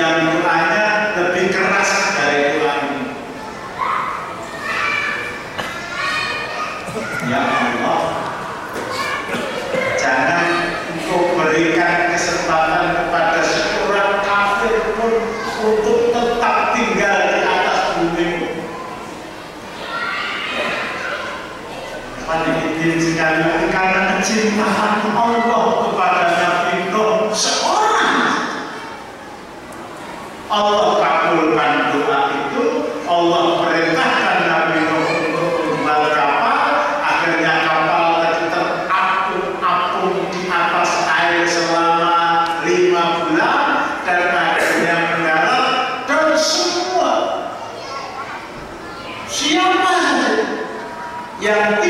yang tulangnya lebih keras dari tulang ya Allah. Jangan untuk berikan kesempatan kepada seorang kafir pun untuk tetap tinggal di atas bumi paling izin sekali karena kecintaan de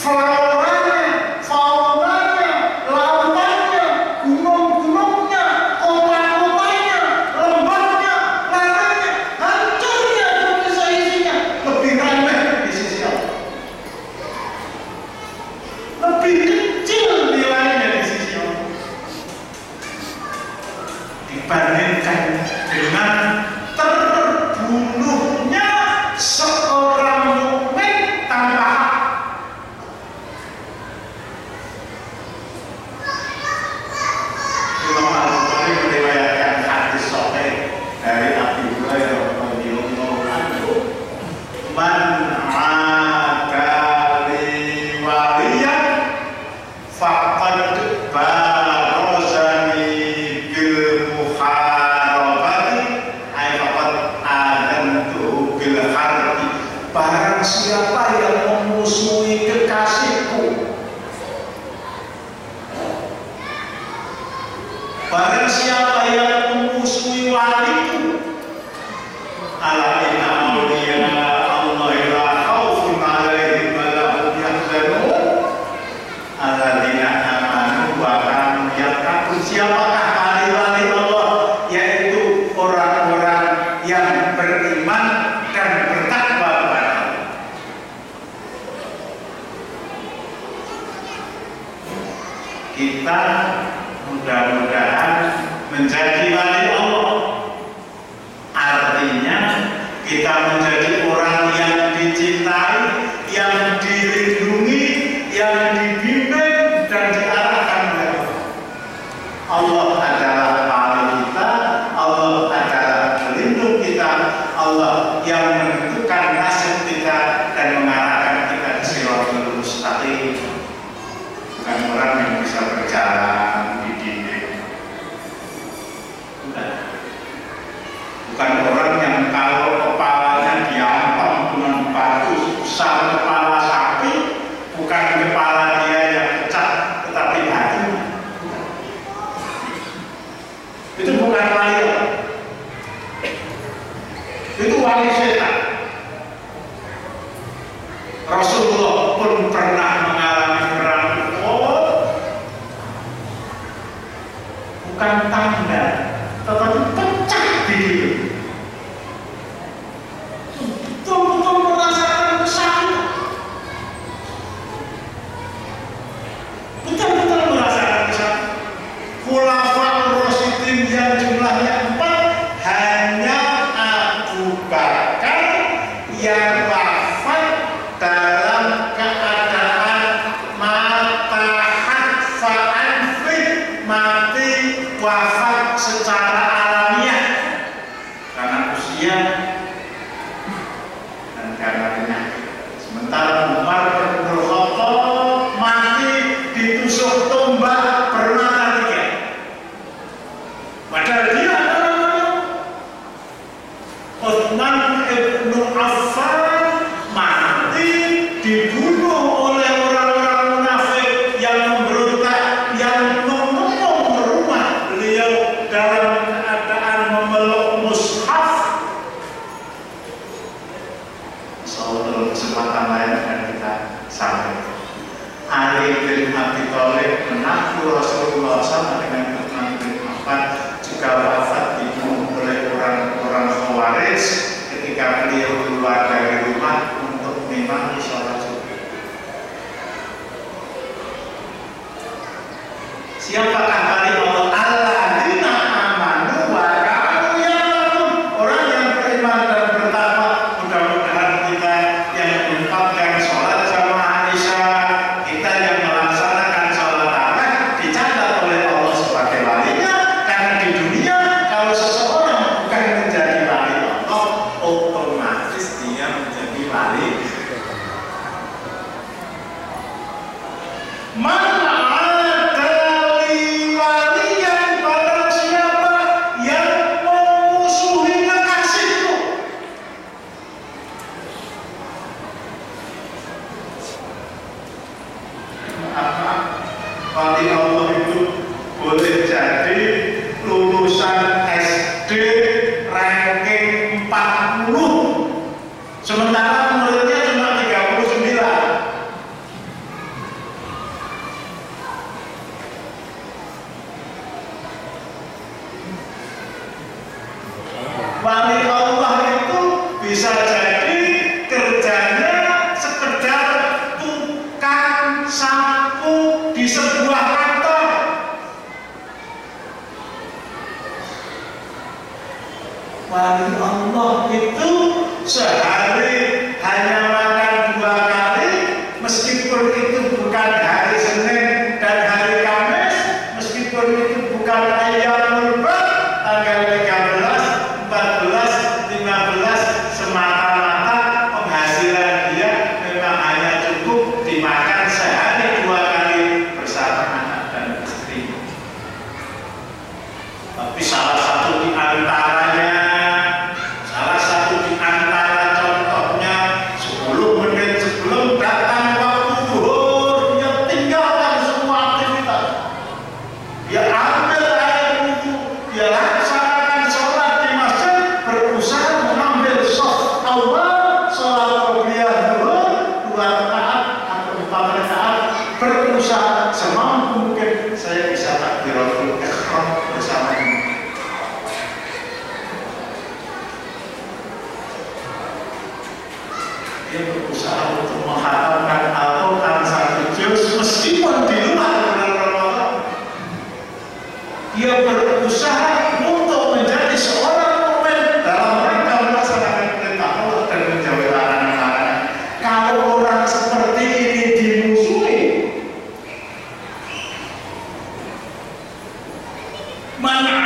for Barang siapa yang memusuhi kekasihku Barang siapa yang memusuhi waliku alamin. menjadi orang yang dicintai, yang dilindungi, yang dibimbing 有一玩完美。Karena Wali Allah itu sehari Man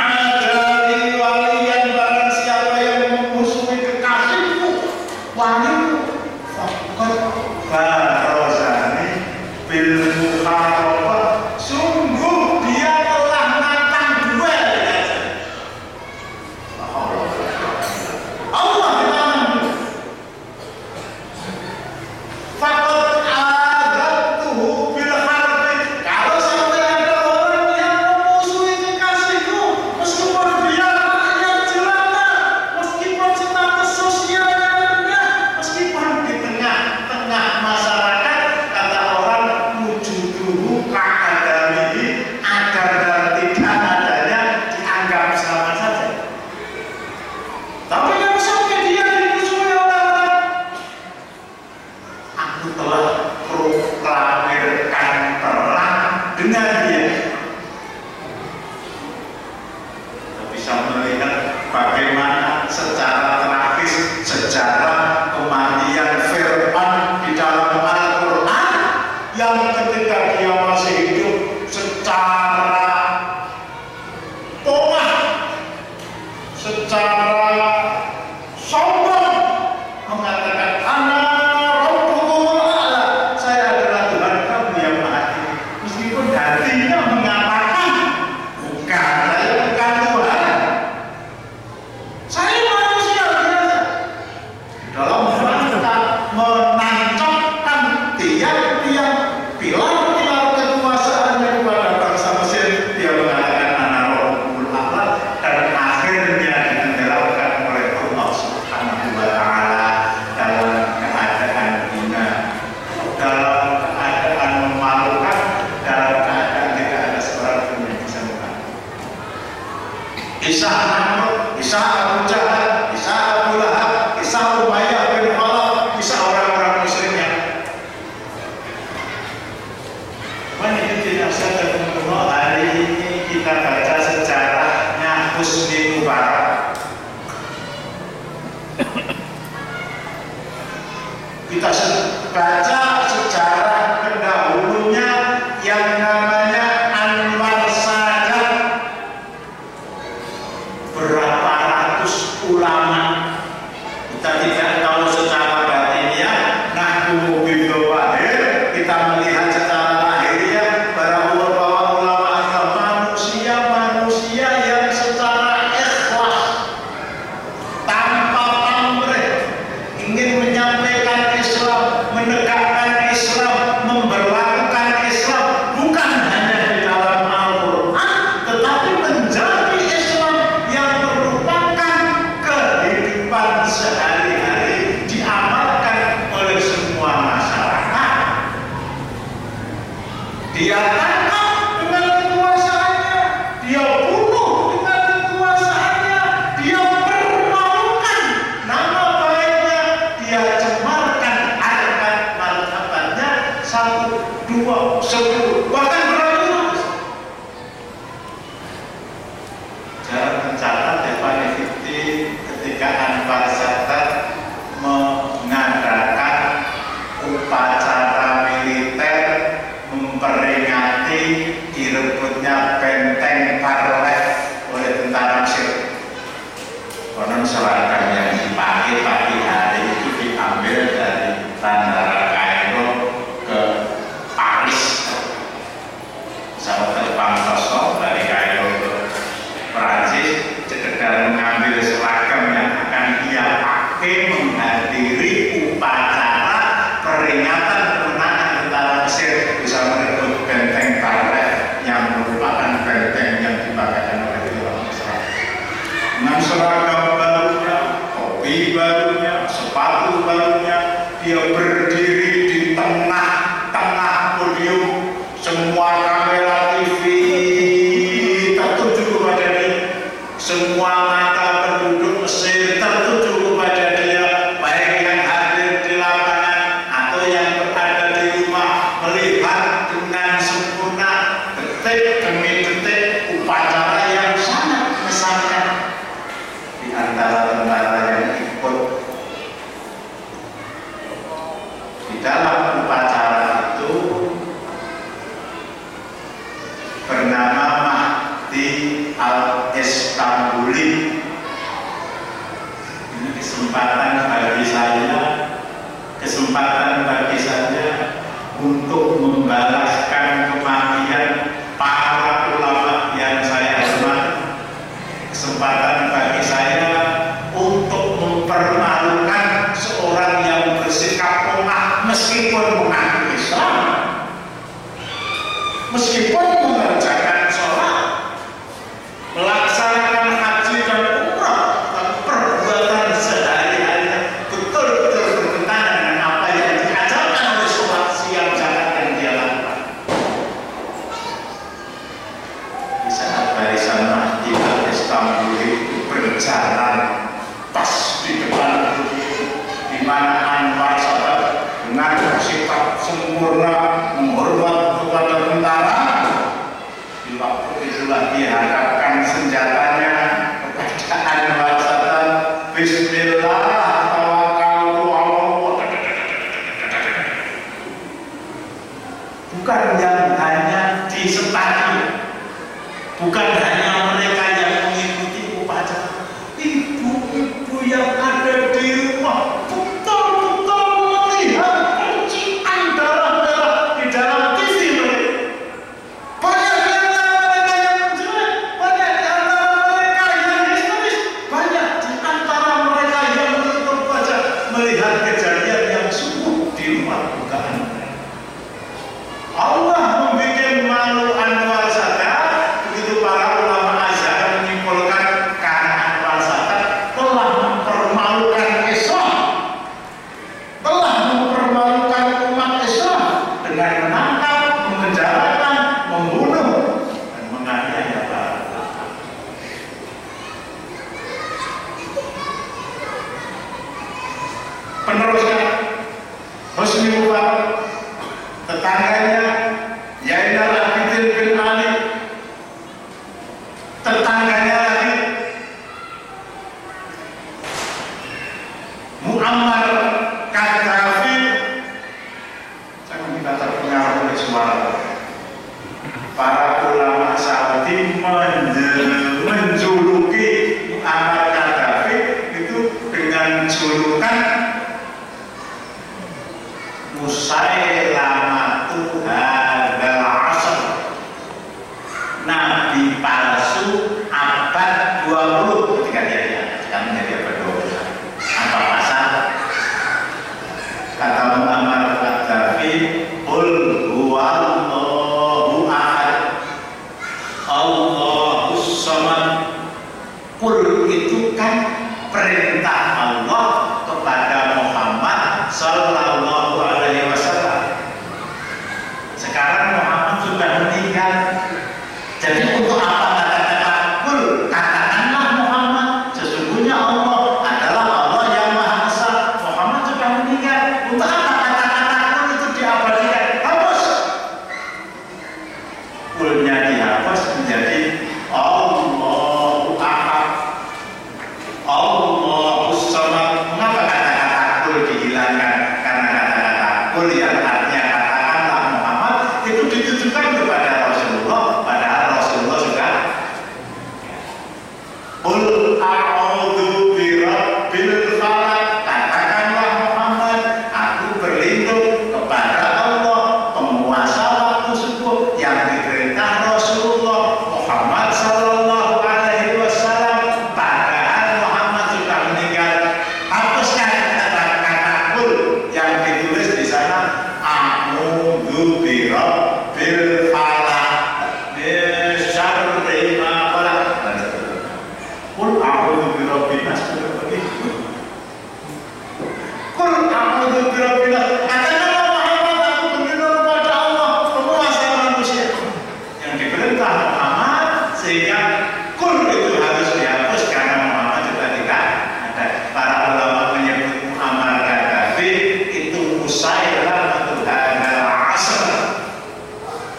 kita baca sejarahnya Husni Mubarak kita baca dia ber kesempatan bagi saya untuk membalas mana anwar sahabat mengatur sifat sempurna Muammar Kul itu kan perintah Allah kepada Muhammad Sallallahu Alaihi Wasallam. Sekarang Muhammad sudah meninggal, قل أعوذ sehingga kun itu harus dihapus karena Muhammad juga tidak ada. Para ulama menyebut Muhammad Gaddafi itu musailah untuk hadal asr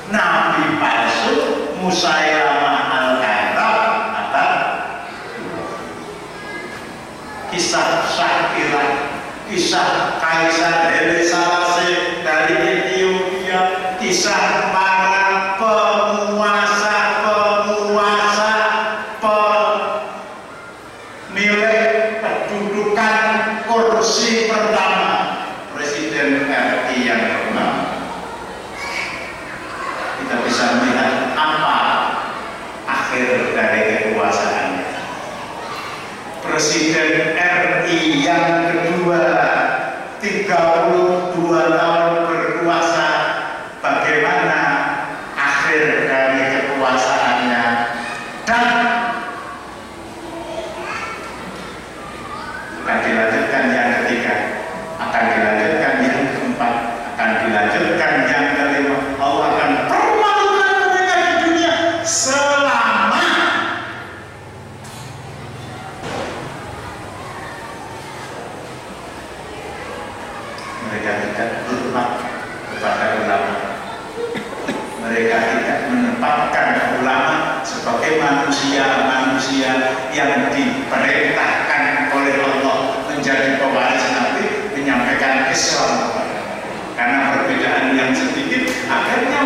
nabi palsu musailah al kadab atau kisah Syahirah kisah Kaisar Hele Salase dari Ethiopia kisah sebagai manusia-manusia yang diperintahkan oleh Allah menjadi pewaris Nabi menyampaikan Islam karena perbedaan yang sedikit akhirnya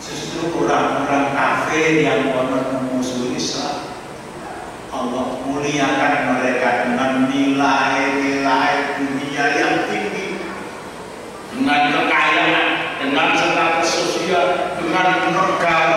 justru orang-orang kafir yang memusuhi Islam Allah muliakan mereka dengan nilai-nilai dunia yang tinggi. Dengan kekayaan dengan status sosial dengan negara